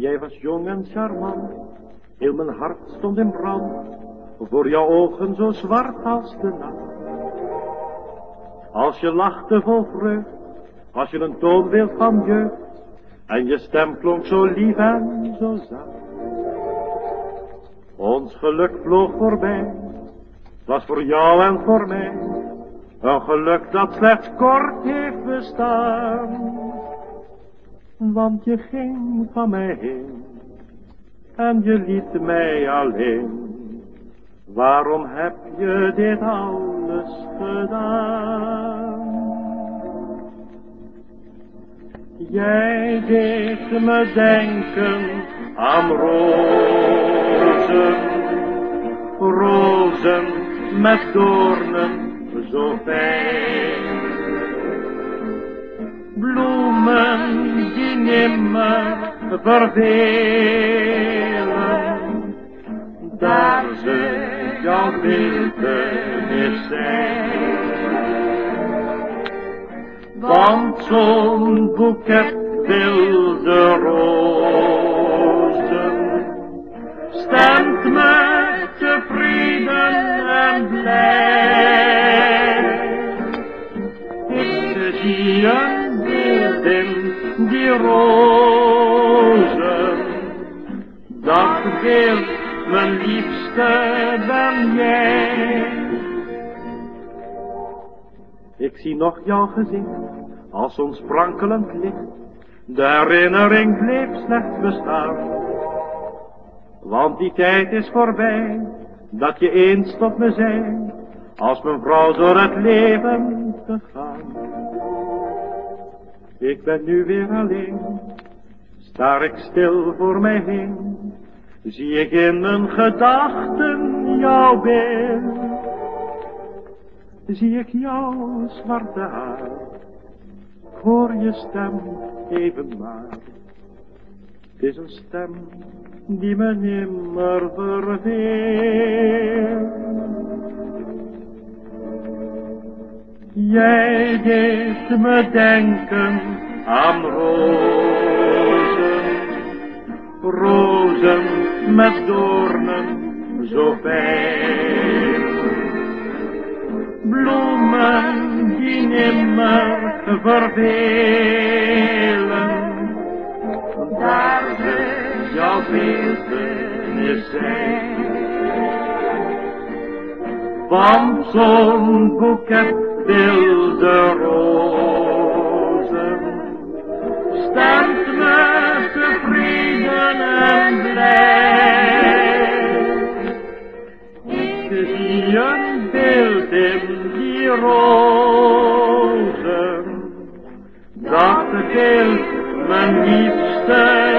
Jij was jong en charmant, heel mijn hart stond in brand, voor jouw ogen zo zwart als de nacht. Als je lachte vol vreugd, als je een toonbeeld van jeugd, en je stem klonk zo lief en zo zacht. Ons geluk vloog voorbij, het was voor jou en voor mij, een geluk dat slechts kort heeft bestaan. Want je ging van mij heen, en je liet mij alleen. Waarom heb je dit alles gedaan? Jij deed me denken aan rozen, rozen met doornen zo fijn. Nimmer vervelen, daar ze jouw is zijn. Want zo'n boeket wilde rozen stemt me tevreden en blij. Ik zie een beeld in die rozen, mijn liefste, ben jij. Ik zie nog jouw gezicht, als ons sprankelend licht, de herinnering bleef slechts bestaan. Want die tijd is voorbij, dat je eens tot me zei, als mijn vrouw door het leven gegaan. Ik ben nu weer alleen, staar ik stil voor mij heen, zie ik in mijn gedachten jouw beeld. Zie ik jouw zwarte haar, hoor je stem even maar. Het is een stem die me nimmer verveelt. Jij deed me denken aan rozen, rozen met doornen zo fijn. Bloemen die nimmer vervelen, daar ze jouw beeldenis zijn. Van zo'n boeket die rozen, dat beeld mijn liefste.